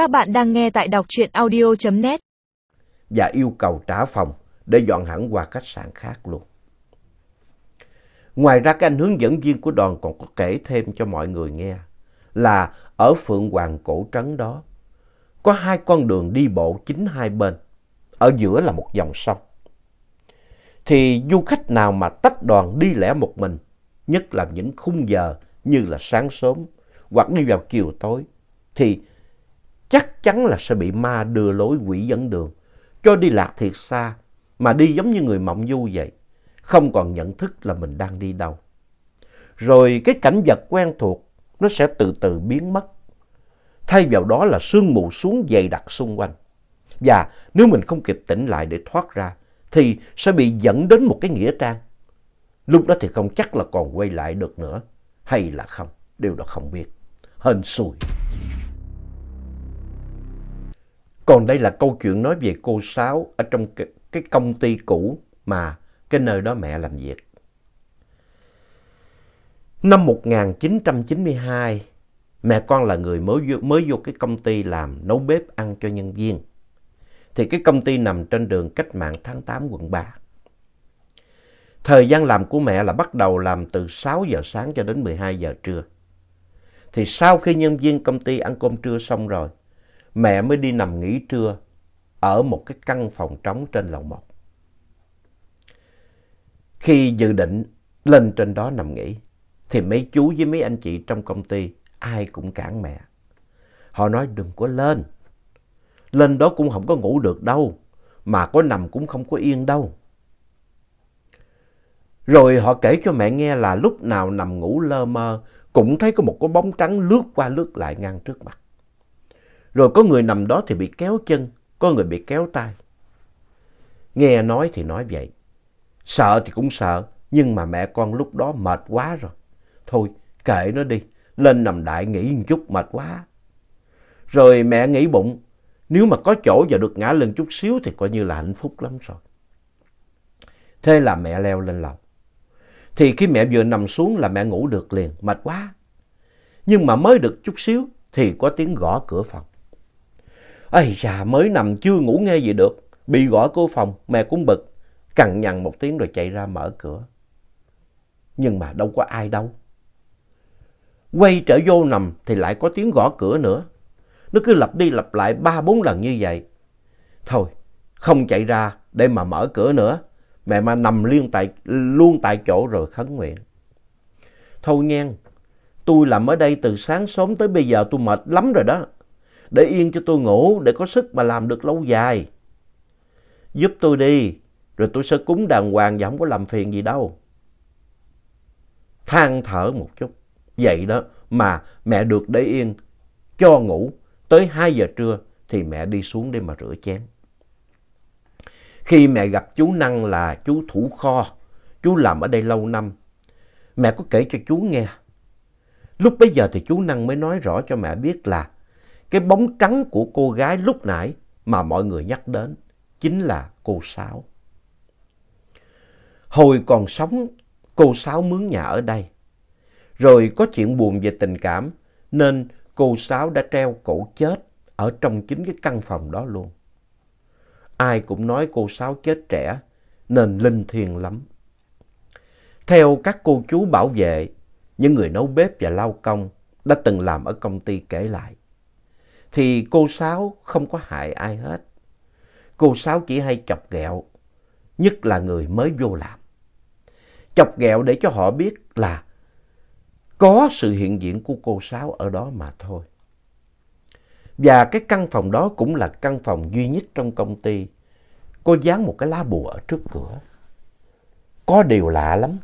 Các bạn đang nghe tại đọc truyện audio.net và yêu cầu trả phòng để dọn hẳn qua khách sạn khác luôn. Ngoài ra các anh hướng dẫn viên của đoàn còn có kể thêm cho mọi người nghe là ở Phượng Hoàng Cổ Trấn đó có hai con đường đi bộ chính hai bên, ở giữa là một dòng sông. Thì du khách nào mà tách đoàn đi lẻ một mình, nhất là những khung giờ như là sáng sớm hoặc đi vào chiều tối, thì chắc chắn là sẽ bị ma đưa lối quỷ dẫn đường, cho đi lạc thiệt xa, mà đi giống như người mộng du vậy, không còn nhận thức là mình đang đi đâu. Rồi cái cảnh vật quen thuộc nó sẽ từ từ biến mất, thay vào đó là sương mù xuống dày đặc xung quanh. Và nếu mình không kịp tỉnh lại để thoát ra, thì sẽ bị dẫn đến một cái nghĩa trang. Lúc đó thì không chắc là còn quay lại được nữa, hay là không, điều đó không biết. Hên xui. Còn đây là câu chuyện nói về cô Sáu ở trong cái, cái công ty cũ mà cái nơi đó mẹ làm việc. Năm 1992, mẹ con là người mới vô, mới vô cái công ty làm nấu bếp ăn cho nhân viên. Thì cái công ty nằm trên đường Cách mạng tháng 8 quận 3. Thời gian làm của mẹ là bắt đầu làm từ 6 giờ sáng cho đến 12 giờ trưa. Thì sau khi nhân viên công ty ăn cơm trưa xong rồi, mẹ mới đi nằm nghỉ trưa ở một cái căn phòng trống trên lầu một. Khi dự định lên trên đó nằm nghỉ, thì mấy chú với mấy anh chị trong công ty ai cũng cản mẹ. Họ nói đừng có lên. Lên đó cũng không có ngủ được đâu, mà có nằm cũng không có yên đâu. Rồi họ kể cho mẹ nghe là lúc nào nằm ngủ lơ mơ cũng thấy có một cái bóng trắng lướt qua lướt lại ngang trước mặt. Rồi có người nằm đó thì bị kéo chân, có người bị kéo tay. Nghe nói thì nói vậy. Sợ thì cũng sợ, nhưng mà mẹ con lúc đó mệt quá rồi. Thôi, kệ nó đi, lên nằm đại nghỉ một chút mệt quá. Rồi mẹ nghĩ bụng, nếu mà có chỗ và được ngã lưng chút xíu thì coi như là hạnh phúc lắm rồi. Thế là mẹ leo lên lầu. Thì khi mẹ vừa nằm xuống là mẹ ngủ được liền, mệt quá. Nhưng mà mới được chút xíu thì có tiếng gõ cửa phòng. Ây da, mới nằm chưa ngủ nghe gì được. Bị gõ cửa phòng, mẹ cũng bực. Cằn nhằn một tiếng rồi chạy ra mở cửa. Nhưng mà đâu có ai đâu. Quay trở vô nằm thì lại có tiếng gõ cửa nữa. Nó cứ lặp đi lặp lại ba bốn lần như vậy. Thôi, không chạy ra để mà mở cửa nữa. Mẹ mà nằm liên tại, luôn tại chỗ rồi khấn nguyện. Thôi nghe, tôi làm ở đây từ sáng sớm tới bây giờ tôi mệt lắm rồi đó. Để yên cho tôi ngủ, để có sức mà làm được lâu dài. Giúp tôi đi, rồi tôi sẽ cúng đàng hoàng và không có làm phiền gì đâu. Than thở một chút, vậy đó mà mẹ được để yên, cho ngủ. Tới 2 giờ trưa thì mẹ đi xuống để mà rửa chén. Khi mẹ gặp chú Năng là chú thủ kho, chú làm ở đây lâu năm, mẹ có kể cho chú nghe. Lúc bấy giờ thì chú Năng mới nói rõ cho mẹ biết là cái bóng trắng của cô gái lúc nãy mà mọi người nhắc đến chính là cô Sáu. Hồi còn sống, cô Sáu mướn nhà ở đây. Rồi có chuyện buồn về tình cảm nên cô Sáu đã treo cổ chết ở trong chính cái căn phòng đó luôn. Ai cũng nói cô Sáu chết trẻ nên linh thiêng lắm. Theo các cô chú bảo vệ, những người nấu bếp và lao công đã từng làm ở công ty kể lại, thì cô Sáu không có hại ai hết. Cô Sáu chỉ hay chọc ghẹo, nhất là người mới vô làm. Chọc ghẹo để cho họ biết là có sự hiện diện của cô Sáu ở đó mà thôi. Và cái căn phòng đó cũng là căn phòng duy nhất trong công ty. Cô dán một cái lá bùa ở trước cửa. Có điều lạ lắm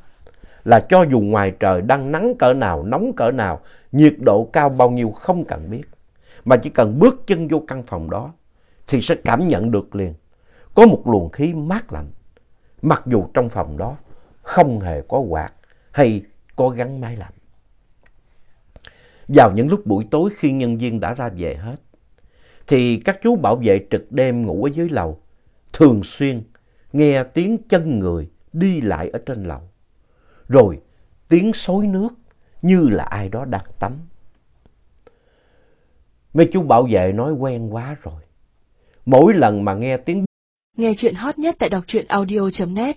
là cho dù ngoài trời đang nắng cỡ nào, nóng cỡ nào, nhiệt độ cao bao nhiêu không cần biết. Mà chỉ cần bước chân vô căn phòng đó thì sẽ cảm nhận được liền. Có một luồng khí mát lạnh. Mặc dù trong phòng đó không hề có quạt hay có gắn máy lạnh. Vào những lúc buổi tối khi nhân viên đã ra về hết, thì các chú bảo vệ trực đêm ngủ ở dưới lầu, thường xuyên nghe tiếng chân người đi lại ở trên lầu. Rồi tiếng xối nước như là ai đó đang tắm. Mấy chú bảo vệ nói quen quá rồi. Mỗi lần mà nghe tiếng Nghe chuyện hot nhất tại đọc truyện audio.net